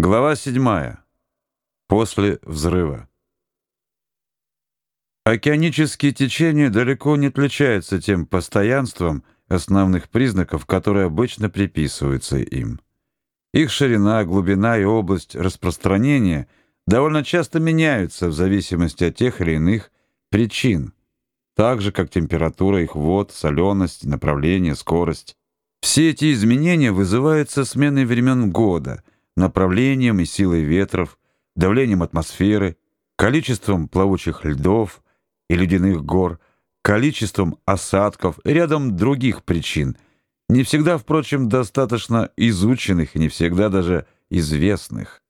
Глава 7. После взрыва. Океанические течения далеко не отличаются тем постоянством основных признаков, которые обычно приписываются им. Их ширина, глубина и область распространения довольно часто меняются в зависимости от тех или иных причин, так же как температура их вод, соленость, направление, скорость. Все эти изменения вызываются сменой времен года – направлением и силой ветров, давлением атмосферы, количеством плавучих льдов и ледяных гор, количеством осадков и рядом других причин, не всегда, впрочем, достаточно изученных и не всегда даже известных.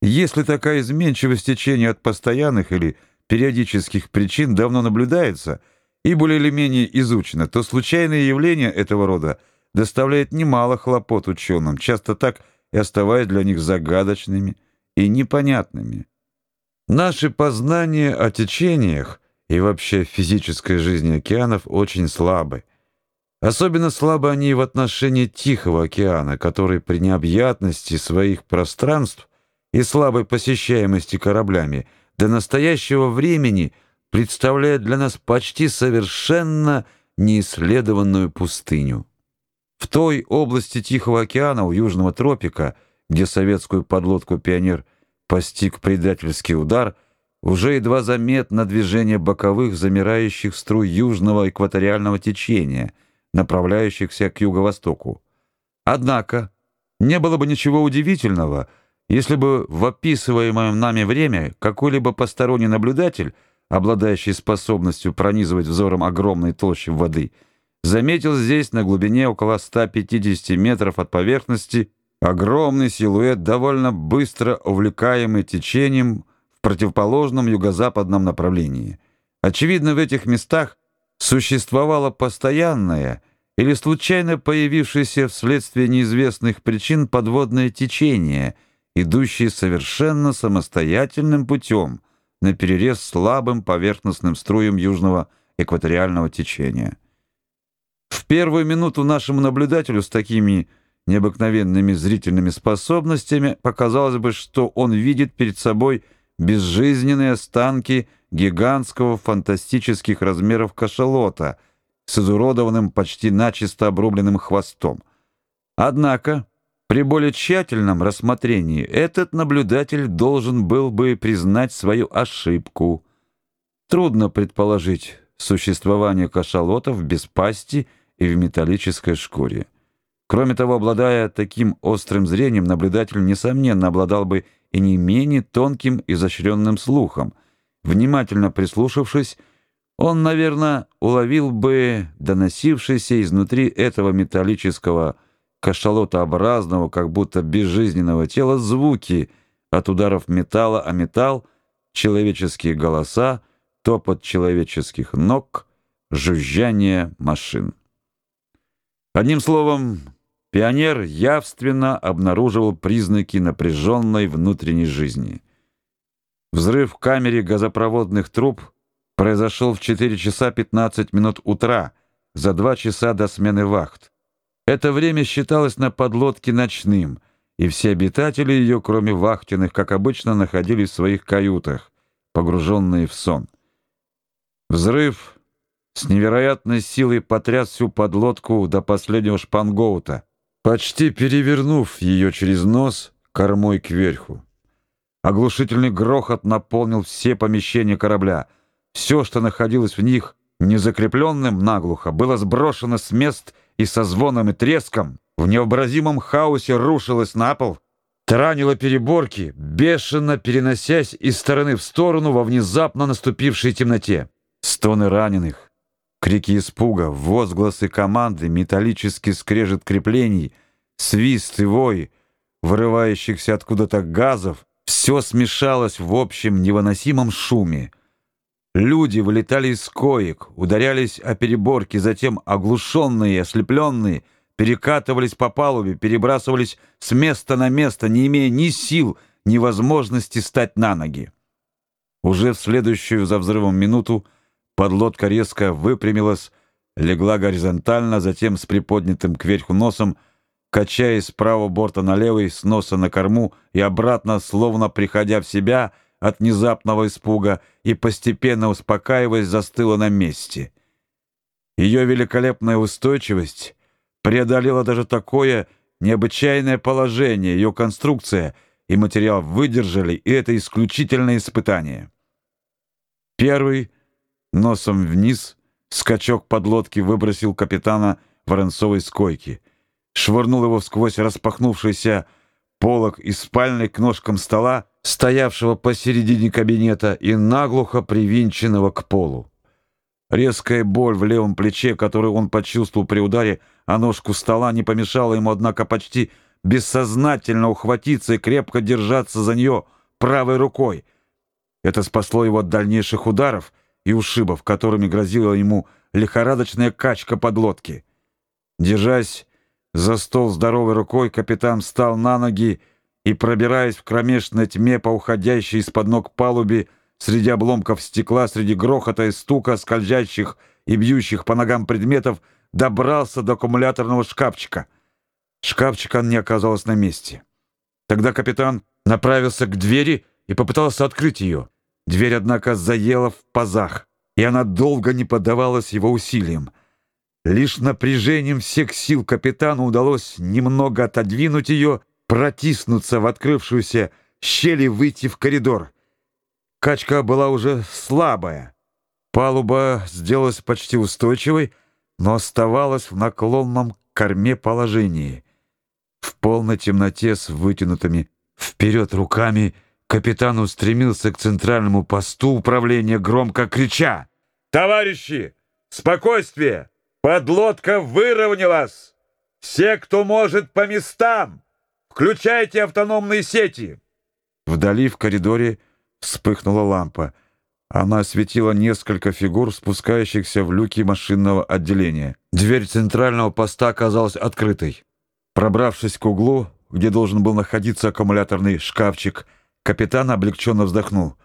Если такая изменчивость течения от постоянных или периодических причин давно наблюдается и более или менее изучена, то случайные явления этого рода доставляют немало хлопот ученым, часто так, и оставаясь для них загадочными и непонятными. Наши познания о течениях и вообще физической жизни океанов очень слабы. Особенно слабы они в отношении Тихого океана, который при необъятности своих пространств и слабой посещаемости кораблями до настоящего времени представляет для нас почти совершенно неисследованную пустыню. В той области Тихого океана у Южного тропика, где советскую подлодку «Пионер» постиг предательский удар, уже едва заметно движение боковых замирающих струй южного экваториального течения, направляющихся к юго-востоку. Однако не было бы ничего удивительного, если бы в описываемое нами время какой-либо посторонний наблюдатель, обладающий способностью пронизывать взором огромной толщи воды, заметил здесь на глубине около 150 метров от поверхности огромный силуэт, довольно быстро увлекаемый течением в противоположном юго-западном направлении. Очевидно, в этих местах существовало постоянное или случайно появившееся вследствие неизвестных причин подводное течение, идущее совершенно самостоятельным путем на перерез слабым поверхностным струям южного экваториального течения. В первую минуту нашему наблюдателю с такими необыкновенными зрительными способностями показалось бы, что он видит перед собой безжизненные останки гигантского фантастических размеров кашалота с изуродованным почти начисто обрубленным хвостом. Однако, при более тщательном рассмотрении этот наблюдатель должен был бы признать свою ошибку. Трудно предположить существование кашалотов без пасти и в металлической шкуре. Кроме того, обладая таким острым зрением, наблюдатель, несомненно, обладал бы и не менее тонким и изощренным слухом. Внимательно прислушавшись, он, наверное, уловил бы доносившиеся изнутри этого металлического кашалотообразного, как будто безжизненного тела звуки от ударов металла о металл, человеческие голоса, топот человеческих ног, жужжание машин. Одним словом, пионер явственно обнаруживал признаки напряженной внутренней жизни. Взрыв в камере газопроводных труб произошел в 4 часа 15 минут утра, за 2 часа до смены вахт. Это время считалось на подлодке ночным, и все обитатели ее, кроме вахтенных, как обычно, находились в своих каютах, погруженные в сон. Взрыв с невероятной силой потряс всю подлодку до последнего шпангоута, почти перевернув ее через нос кормой кверху. Оглушительный грохот наполнил все помещения корабля. Все, что находилось в них, незакрепленным наглухо, было сброшено с мест и со звоном и треском в невообразимом хаосе рушилось на пол, таранило переборки, бешено переносясь из стороны в сторону во внезапно наступившей темноте. Стоны раненых, Крики испуга, возгласы команды, металлический скрежет креплений, свист и вой, вырывающихся откуда-то газов, все смешалось в общем невыносимом шуме. Люди вылетали из коек, ударялись о переборки, затем оглушенные ослепленные перекатывались по палубе, перебрасывались с места на место, не имея ни сил, ни возможности стать на ноги. Уже в следующую за взрывом минуту Подлодка резко выпрямилась, легла горизонтально, затем с приподнятым кверху носом качаясь с правого борта на левый, с носа на корму и обратно, словно приходя в себя от внезапного испуга и постепенно успокаиваясь, застыла на месте. Ее великолепная устойчивость преодолела даже такое необычайное положение, ее конструкция и материал выдержали и это исключительное испытание. Первый носом вниз скачок подлодки выбросил капитана Воронцовой с койки, швырнул его сквозь распахнувшийся полог из спальной к ножкам стола, стоявшего посередине кабинета и наглухо привинченного к полу. Резкая боль в левом плече, которую он почувствовал при ударе о ножку стола, не помешала ему, однако, почти бессознательно ухватиться и крепко держаться за нее правой рукой. Это спасло его от дальнейших ударов и ушибов, которыми грозила ему лихорадочная качка подлодки. Держась за стол здоровой рукой, капитан встал на ноги и, пробираясь в кромешной тьме по уходящей из-под ног палубе, среди обломков стекла, среди грохота и стука скользящих и бьющих по ногам предметов, добрался до аккумуляторного шкафчика. Шкафчика не оказалось на месте. Тогда капитан направился к двери и попытался открыть ее. Дверь, однако, заела в пазах, и она долго не поддавалась его усилиям. Лишь напряжением всех сил капитану удалось немного отодвинуть ее, протиснуться в открывшуюся щель и выйти в коридор. Качка была уже слабая. Палуба сделалась почти устойчивой, но оставалась в наклонном корме положении. В полной темноте с вытянутыми вперед руками капитан устремился к центральному посту управления, громко крича: "Товарищи, спокойствие! Подлодка выровнялась! Все, кто может, по местам! Включайте автономные сети!" Вдали в коридоре Вспыхнула лампа. Она осветила несколько фигур, спускающихся в люки машинного отделения. Дверь центрального поста оказалась открытой. Пробравшись к углу, где должен был находиться аккумуляторный шкафчик, капитан облегченно вздохнул.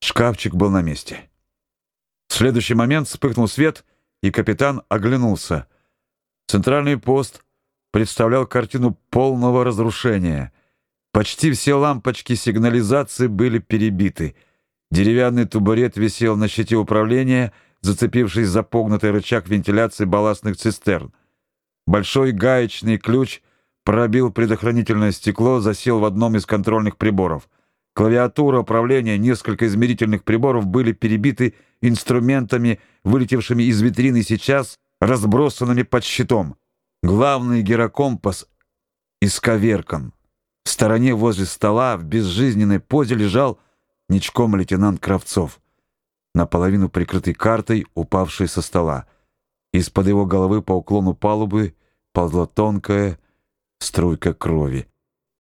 Шкафчик был на месте. В следующий момент вспыхнул свет, и капитан оглянулся. Центральный пост представлял картину полного разрушения — Почти все лампочки сигнализации были перебиты. Деревянный табурет висел на щите управления, зацепившись за погнутый рычаг вентиляции балластных цистерн. Большой гаечный ключ пробил предохранительное стекло, засел в одном из контрольных приборов. Клавиатура управления, несколько измерительных приборов были перебиты инструментами, вылетевшими из витрины сейчас, разбросанными под щитом. Главный гирокомпас исковеркан. В стороне возле стола в безжизненной позе лежал ничком лейтенант Кравцов, наполовину прикрытый картой, упавшей со стола. Из-под его головы по уклону палубы ползла тонкая струйка крови.